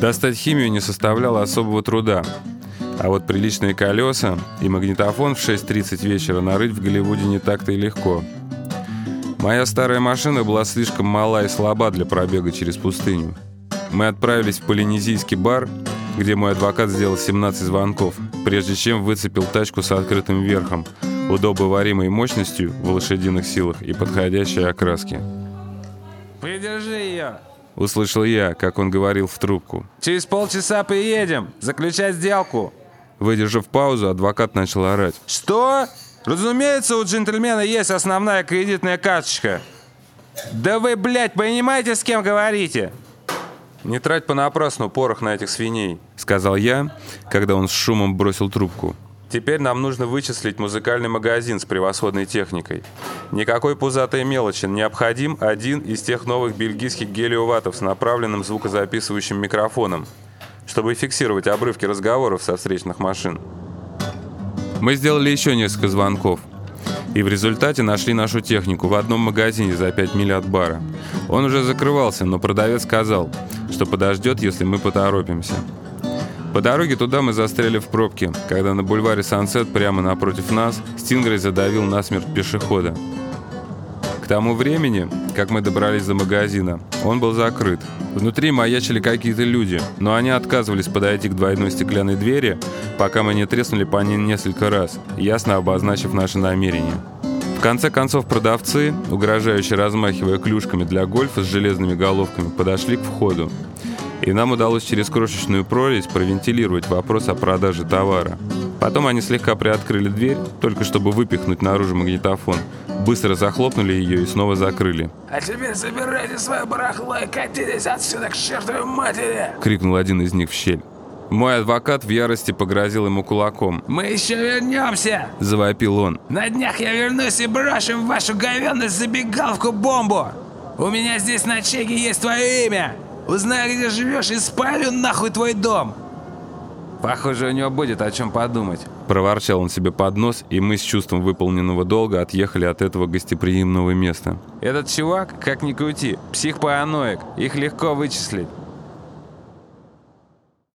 Достать химию не составляло особого труда. А вот приличные колеса и магнитофон в 6.30 вечера нарыть в Голливуде не так-то и легко. Моя старая машина была слишком мала и слаба для пробега через пустыню. Мы отправились в полинезийский бар, где мой адвокат сделал 17 звонков, прежде чем выцепил тачку с открытым верхом, удобоваримой мощностью в лошадиных силах и подходящей окраске. «Придержи ее!» Услышал я, как он говорил в трубку. «Через полчаса приедем! Заключать сделку!» Выдержав паузу, адвокат начал орать. «Что? Разумеется, у джентльмена есть основная кредитная карточка. Да вы, блядь, понимаете, с кем говорите?» «Не трать понапрасну порох на этих свиней», — сказал я, когда он с шумом бросил трубку. «Теперь нам нужно вычислить музыкальный магазин с превосходной техникой. Никакой пузатой мелочи, необходим один из тех новых бельгийских гелиоватов с направленным звукозаписывающим микрофоном, чтобы фиксировать обрывки разговоров со встречных машин». Мы сделали еще несколько звонков. И в результате нашли нашу технику в одном магазине за 5 миль от бара. Он уже закрывался, но продавец сказал, что подождет, если мы поторопимся. По дороге туда мы застряли в пробке, когда на бульваре Сансет прямо напротив нас Стингрей задавил насмерть пешехода. К тому времени, как мы добрались до магазина, он был закрыт. Внутри маячили какие-то люди, но они отказывались подойти к двойной стеклянной двери, пока мы не треснули по ней несколько раз, ясно обозначив наши намерения. В конце концов продавцы, угрожающе размахивая клюшками для гольфа с железными головками, подошли к входу. И нам удалось через крошечную прорезь провентилировать вопрос о продаже товара. Потом они слегка приоткрыли дверь, только чтобы выпихнуть наружу магнитофон. Быстро захлопнули ее и снова закрыли. «А теперь забирайте свое барахло и катитесь отсюда к чертовой матери!» — крикнул один из них в щель. Мой адвокат в ярости погрозил ему кулаком. «Мы еще вернемся!» — завопил он. «На днях я вернусь и брошу в вашу говенную забегаловку бомбу! У меня здесь на чеке есть твое имя! Узнаю, где живешь и спалю нахуй твой дом!» Похоже, у него будет о чем подумать. Проворчал он себе под нос, и мы с чувством выполненного долга отъехали от этого гостеприимного места. Этот чувак, как ни крути, псих-параноик. Их легко вычислить.